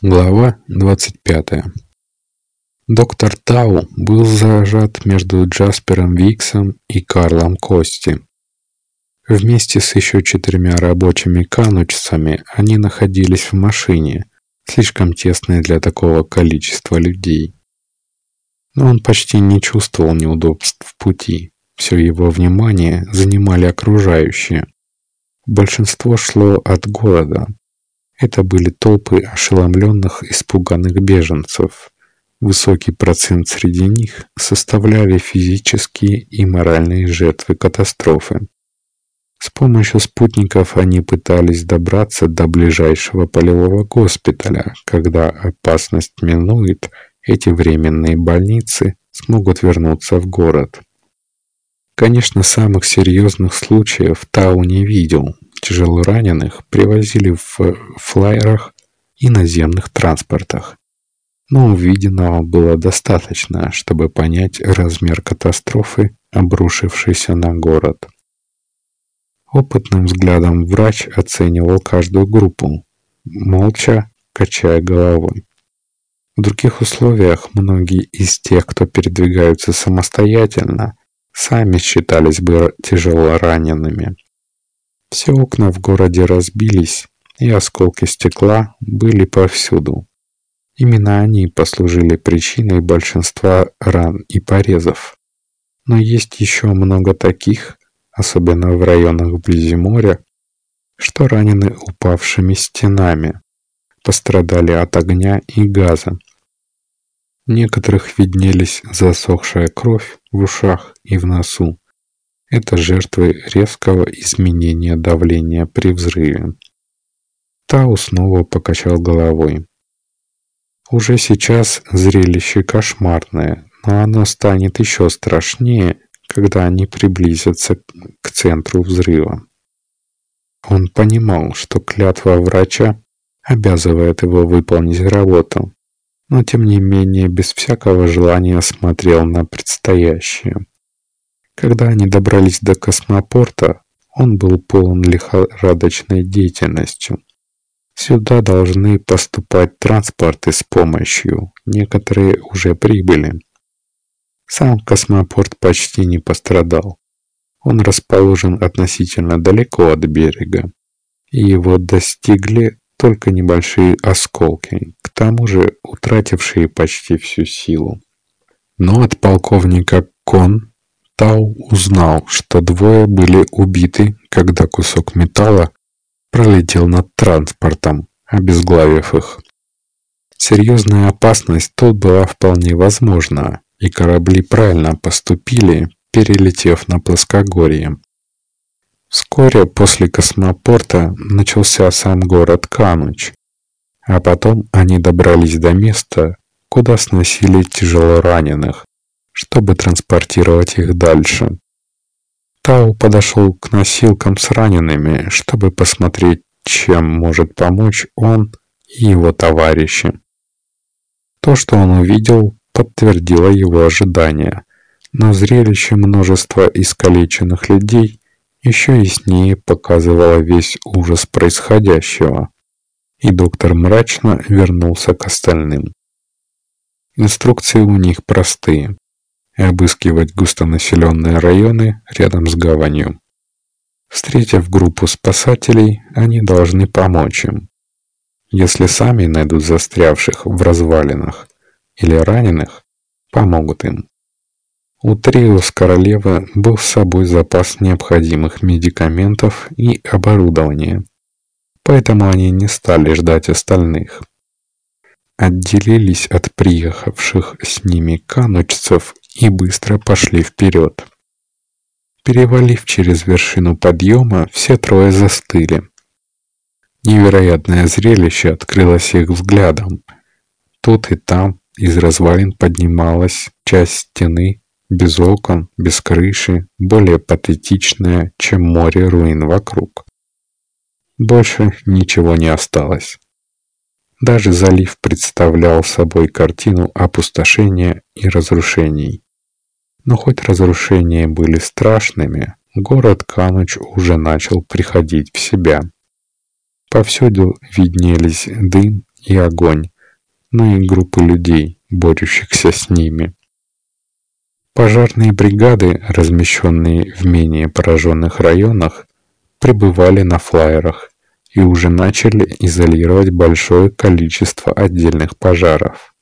Глава 25 Доктор Тау был зажат между Джаспером Виксом и Карлом Кости. Вместе с еще четырьмя рабочими канучцами они находились в машине, слишком тесной для такого количества людей. Но он почти не чувствовал неудобств в пути. Все его внимание занимали окружающие. Большинство шло от города, это были толпы ошеломленных, испуганных беженцев. Высокий процент среди них составляли физические и моральные жертвы катастрофы. С помощью спутников они пытались добраться до ближайшего полевого госпиталя. Когда опасность минует, эти временные больницы смогут вернуться в город. Конечно, самых серьезных случаев Тау не видел, Тяжелораненых привозили в флайерах и наземных транспортах. Но увиденного было достаточно, чтобы понять размер катастрофы, обрушившейся на город. Опытным взглядом врач оценивал каждую группу, молча качая головой. В других условиях многие из тех, кто передвигаются самостоятельно, сами считались бы тяжело ранеными. Все окна в городе разбились, и осколки стекла были повсюду. Именно они послужили причиной большинства ран и порезов. Но есть еще много таких, особенно в районах вблизи моря, что ранены упавшими стенами, пострадали от огня и газа. Некоторых виднелись засохшая кровь в ушах и в носу, это жертвы резкого изменения давления при взрыве. Тау снова покачал головой. Уже сейчас зрелище кошмарное, но оно станет еще страшнее, когда они приблизятся к центру взрыва. Он понимал, что клятва врача обязывает его выполнить работу, но тем не менее без всякого желания смотрел на предстоящее. Когда они добрались до космопорта, он был полон лихорадочной деятельностью. Сюда должны поступать транспорты с помощью, некоторые уже прибыли. Сам космопорт почти не пострадал. Он расположен относительно далеко от берега, и его достигли только небольшие осколки, к тому же утратившие почти всю силу. Но от полковника Кон Тау узнал, что двое были убиты, когда кусок металла пролетел над транспортом, обезглавив их. Серьезная опасность тут была вполне возможна, и корабли правильно поступили, перелетев на плоскогорье. Вскоре после космопорта начался сам город Кануч, а потом они добрались до места, куда сносили тяжелораненых, чтобы транспортировать их дальше. Тау подошел к носилкам с ранеными, чтобы посмотреть, чем может помочь он и его товарищи. То, что он увидел, подтвердило его ожидания, но зрелище множества искалеченных людей еще яснее показывало весь ужас происходящего, и доктор мрачно вернулся к остальным. Инструкции у них простые обыскивать густонаселенные районы рядом с гаванью. Встретив группу спасателей, они должны помочь им. Если сами найдут застрявших в развалинах или раненых, помогут им. У Триус королевы был с собой запас необходимых медикаментов и оборудования, поэтому они не стали ждать остальных. Отделились от приехавших с ними канучцев и быстро пошли вперед. Перевалив через вершину подъема, все трое застыли. Невероятное зрелище открылось их взглядом. Тут и там из развалин поднималась часть стены, без окон, без крыши, более патетичная, чем море руин вокруг. Больше ничего не осталось. Даже залив представлял собой картину опустошения и разрушений. Но хоть разрушения были страшными, город Кануч уже начал приходить в себя. Повсюду виднелись дым и огонь, но и группы людей, борющихся с ними. Пожарные бригады, размещенные в менее пораженных районах, пребывали на флайерах и уже начали изолировать большое количество отдельных пожаров.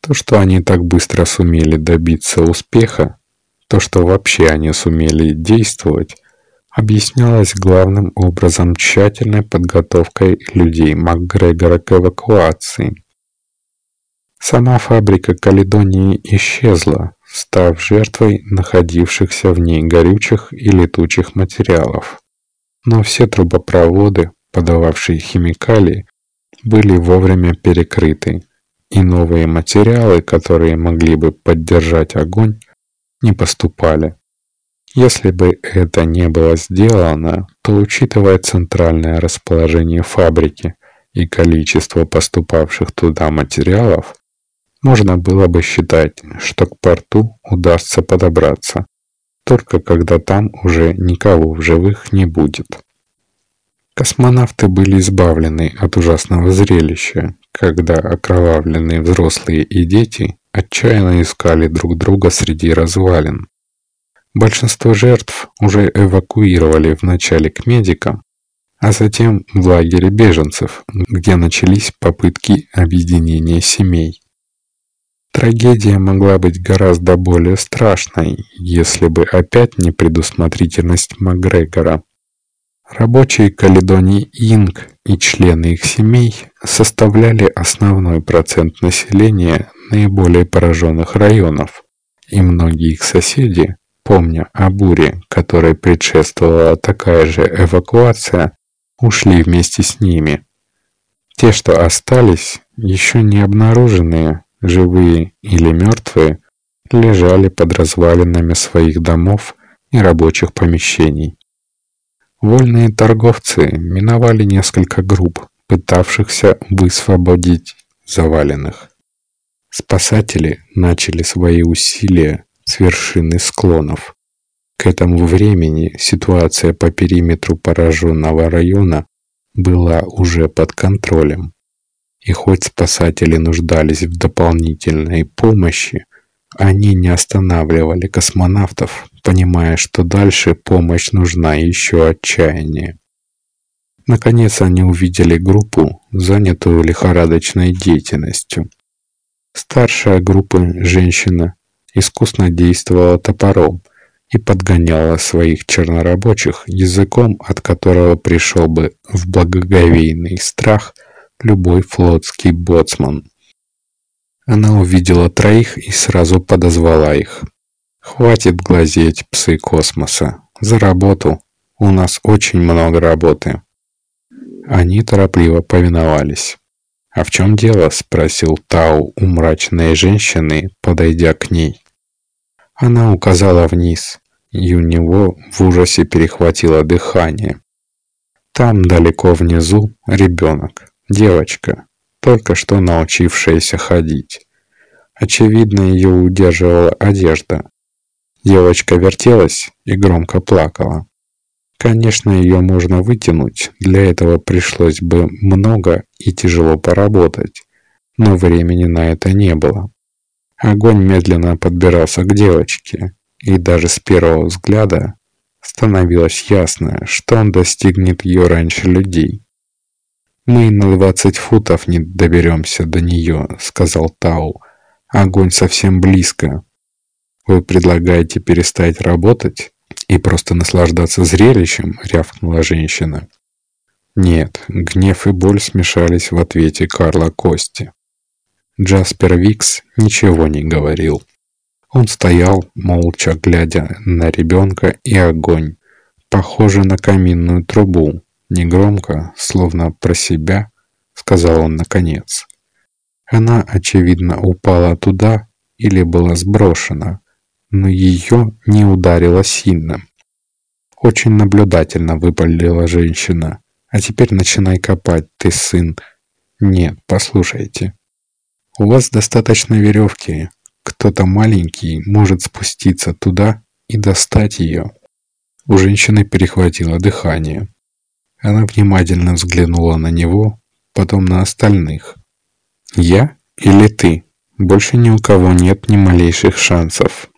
То, что они так быстро сумели добиться успеха, то, что вообще они сумели действовать, объяснялось главным образом тщательной подготовкой людей МакГрегора к эвакуации. Сама фабрика Каледонии исчезла, став жертвой находившихся в ней горючих и летучих материалов. Но все трубопроводы, подававшие химикалии, были вовремя перекрыты, и новые материалы, которые могли бы поддержать огонь, не поступали. Если бы это не было сделано, то учитывая центральное расположение фабрики и количество поступавших туда материалов, можно было бы считать, что к порту удастся подобраться, только когда там уже никого в живых не будет. Космонавты были избавлены от ужасного зрелища, когда окровавленные взрослые и дети отчаянно искали друг друга среди развалин. Большинство жертв уже эвакуировали вначале к медикам, а затем в лагере беженцев, где начались попытки объединения семей. Трагедия могла быть гораздо более страшной, если бы опять не предусмотрительность Макгрегора. Рабочие Каледонии Инг и члены их семей составляли основной процент населения наиболее пораженных районов, и многие их соседи, помня о буре, которой предшествовала такая же эвакуация, ушли вместе с ними. Те, что остались, еще не обнаруженные, живые или мертвые, лежали под развалинами своих домов и рабочих помещений. Вольные торговцы миновали несколько групп, пытавшихся высвободить заваленных. Спасатели начали свои усилия с вершины склонов. К этому времени ситуация по периметру пораженного района была уже под контролем. И хоть спасатели нуждались в дополнительной помощи, они не останавливали космонавтов, понимая, что дальше помощь нужна еще отчаяннее. Наконец они увидели группу, занятую лихорадочной деятельностью. Старшая группа, женщина, искусно действовала топором и подгоняла своих чернорабочих языком, от которого пришел бы в благоговейный страх любой флотский боцман. Она увидела троих и сразу подозвала их. «Хватит глазеть, псы космоса. За работу. У нас очень много работы». Они торопливо повиновались. «А в чем дело?» – спросил Тау у мрачной женщины, подойдя к ней. Она указала вниз, и у него в ужасе перехватило дыхание. Там, далеко внизу, ребенок, девочка, только что научившаяся ходить. Очевидно, ее удерживала одежда. Девочка вертелась и громко плакала. Конечно, ее можно вытянуть, для этого пришлось бы много и тяжело поработать, но времени на это не было. Огонь медленно подбирался к девочке, и даже с первого взгляда становилось ясно, что он достигнет ее раньше людей. «Мы на двадцать футов не доберемся до нее», — сказал Тау. «Огонь совсем близко. Вы предлагаете перестать работать и просто наслаждаться зрелищем?» — рявкнула женщина. Нет, гнев и боль смешались в ответе Карла Кости. Джаспер Викс ничего не говорил. Он стоял, молча глядя на ребенка и огонь, похожий на каминную трубу, Негромко, словно про себя, сказал он наконец. Она, очевидно, упала туда или была сброшена, но ее не ударило сильно. Очень наблюдательно выпалила женщина. А теперь начинай копать, ты сын. Нет, послушайте. У вас достаточно веревки. Кто-то маленький может спуститься туда и достать ее. У женщины перехватило дыхание. Она внимательно взглянула на него, потом на остальных. Я или ты? Больше ни у кого нет ни малейших шансов.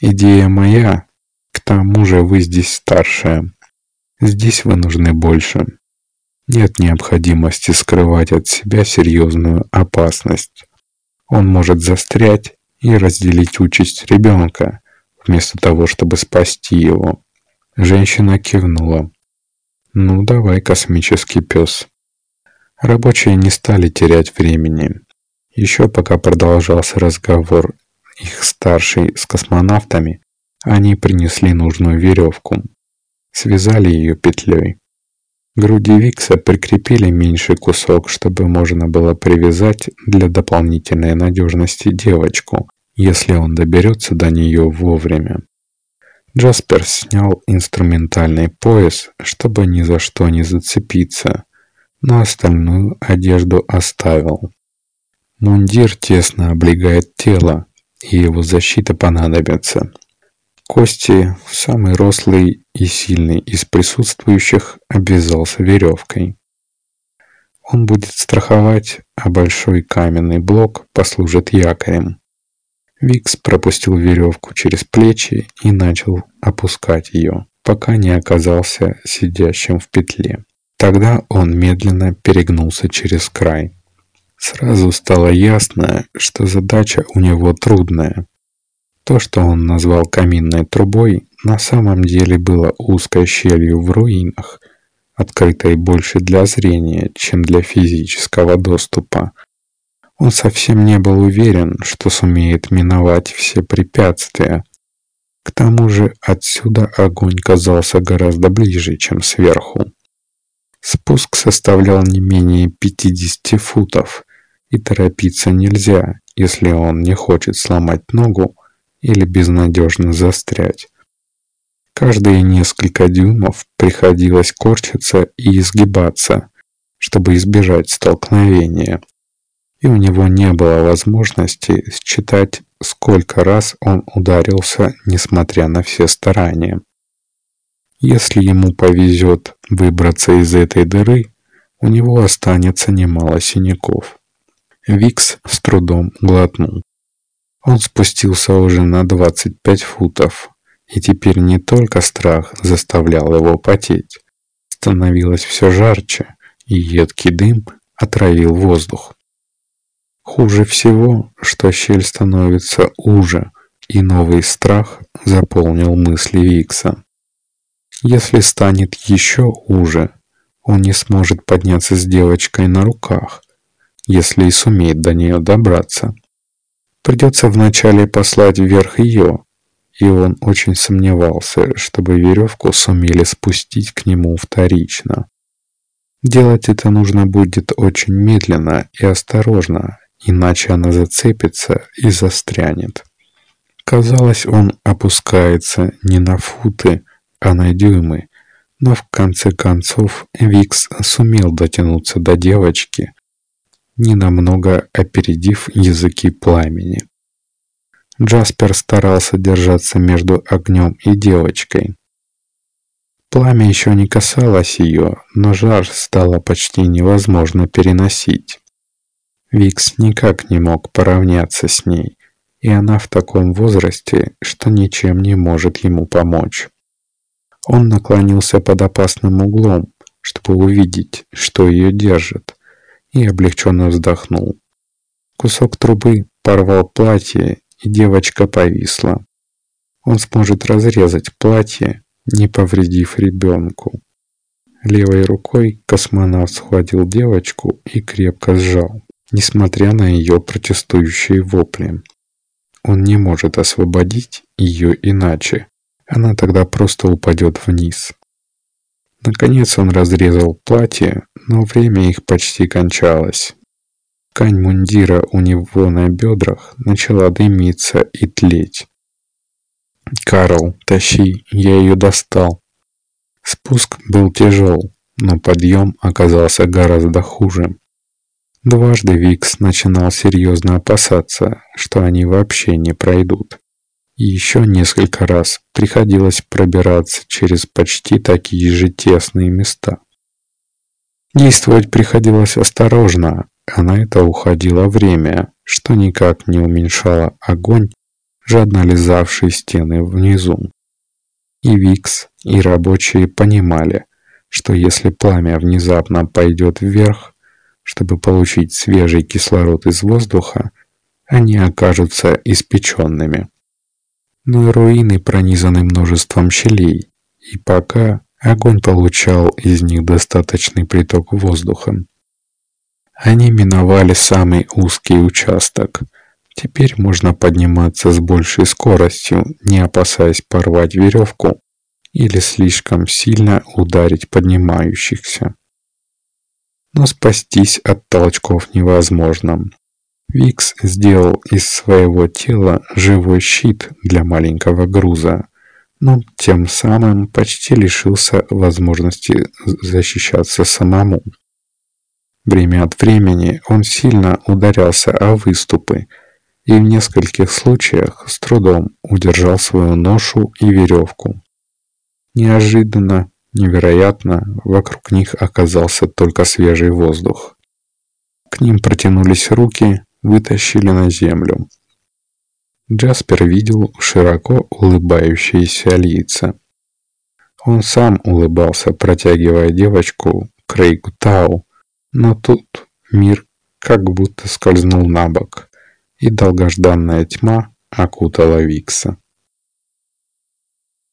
Идея моя, к тому же вы здесь старшая. Здесь вы нужны больше. Нет необходимости скрывать от себя серьезную опасность. Он может застрять и разделить участь ребенка, вместо того, чтобы спасти его. Женщина кивнула. «Ну, давай, космический пес». Рабочие не стали терять времени. Еще пока продолжался разговор их старший с космонавтами, они принесли нужную веревку. Связали ее петлей. Груди Викса прикрепили меньший кусок, чтобы можно было привязать для дополнительной надежности девочку, если он доберется до нее вовремя. Джаспер снял инструментальный пояс, чтобы ни за что не зацепиться, но остальную одежду оставил. Мундир тесно облегает тело, и его защита понадобится. Кости, самый рослый и сильный из присутствующих, обвязался веревкой. Он будет страховать, а большой каменный блок послужит якорем. Викс пропустил веревку через плечи и начал опускать ее, пока не оказался сидящим в петле. Тогда он медленно перегнулся через край. Сразу стало ясно, что задача у него трудная. То, что он назвал каминной трубой, на самом деле было узкой щелью в руинах, открытой больше для зрения, чем для физического доступа, он совсем не был уверен, что сумеет миновать все препятствия. К тому же отсюда огонь казался гораздо ближе, чем сверху. Спуск составлял не менее 50 футов, и торопиться нельзя, если он не хочет сломать ногу или безнадежно застрять. Каждые несколько дюймов приходилось корчиться и изгибаться, чтобы избежать столкновения и у него не было возможности считать, сколько раз он ударился, несмотря на все старания. Если ему повезет выбраться из этой дыры, у него останется немало синяков. Викс с трудом глотнул. Он спустился уже на 25 футов, и теперь не только страх заставлял его потеть. Становилось все жарче, и едкий дым отравил воздух. Хуже всего, что щель становится уже, и новый страх заполнил мысли Викса. Если станет еще уже, он не сможет подняться с девочкой на руках, если и сумеет до нее добраться. Придется вначале послать вверх ее, и он очень сомневался, чтобы веревку сумели спустить к нему вторично. Делать это нужно будет очень медленно и осторожно, иначе она зацепится и застрянет. Казалось, он опускается не на футы, а на дюймы, но в конце концов Викс сумел дотянуться до девочки, ненамного опередив языки пламени. Джаспер старался держаться между огнем и девочкой. Пламя еще не касалось ее, но жар стало почти невозможно переносить. Викс никак не мог поравняться с ней, и она в таком возрасте, что ничем не может ему помочь. Он наклонился под опасным углом, чтобы увидеть, что ее держит, и облегченно вздохнул. Кусок трубы порвал платье, и девочка повисла. Он сможет разрезать платье, не повредив ребенку. Левой рукой космонавт схватил девочку и крепко сжал несмотря на ее протестующие вопли. Он не может освободить ее иначе. Она тогда просто упадет вниз. Наконец он разрезал платье, но время их почти кончалось. Ткань мундира у него на бедрах начала дымиться и тлеть. «Карл, тащи, я ее достал». Спуск был тяжел, но подъем оказался гораздо хуже. Дважды Викс начинал серьезно опасаться, что они вообще не пройдут. И еще несколько раз приходилось пробираться через почти такие же тесные места. Действовать приходилось осторожно, а на это уходило время, что никак не уменьшало огонь, жадно лизавший стены внизу. И Викс, и рабочие понимали, что если пламя внезапно пойдет вверх, чтобы получить свежий кислород из воздуха, они окажутся испеченными. Но руины пронизаны множеством щелей, и пока огонь получал из них достаточный приток воздуха. Они миновали самый узкий участок. Теперь можно подниматься с большей скоростью, не опасаясь порвать веревку или слишком сильно ударить поднимающихся. Но спастись от толчков невозможно. Викс сделал из своего тела живой щит для маленького груза, но тем самым почти лишился возможности защищаться самому. Время от времени он сильно ударялся о выступы и в нескольких случаях с трудом удержал свою ношу и веревку. Неожиданно, невероятно, вокруг них оказался только свежий воздух. К ним протянулись руки, вытащили на землю. Джаспер видел широко улыбающиеся лица. Он сам улыбался, протягивая девочку Крейгу Тау, но тут мир как будто скользнул на бок, и долгожданная тьма окутала Викса.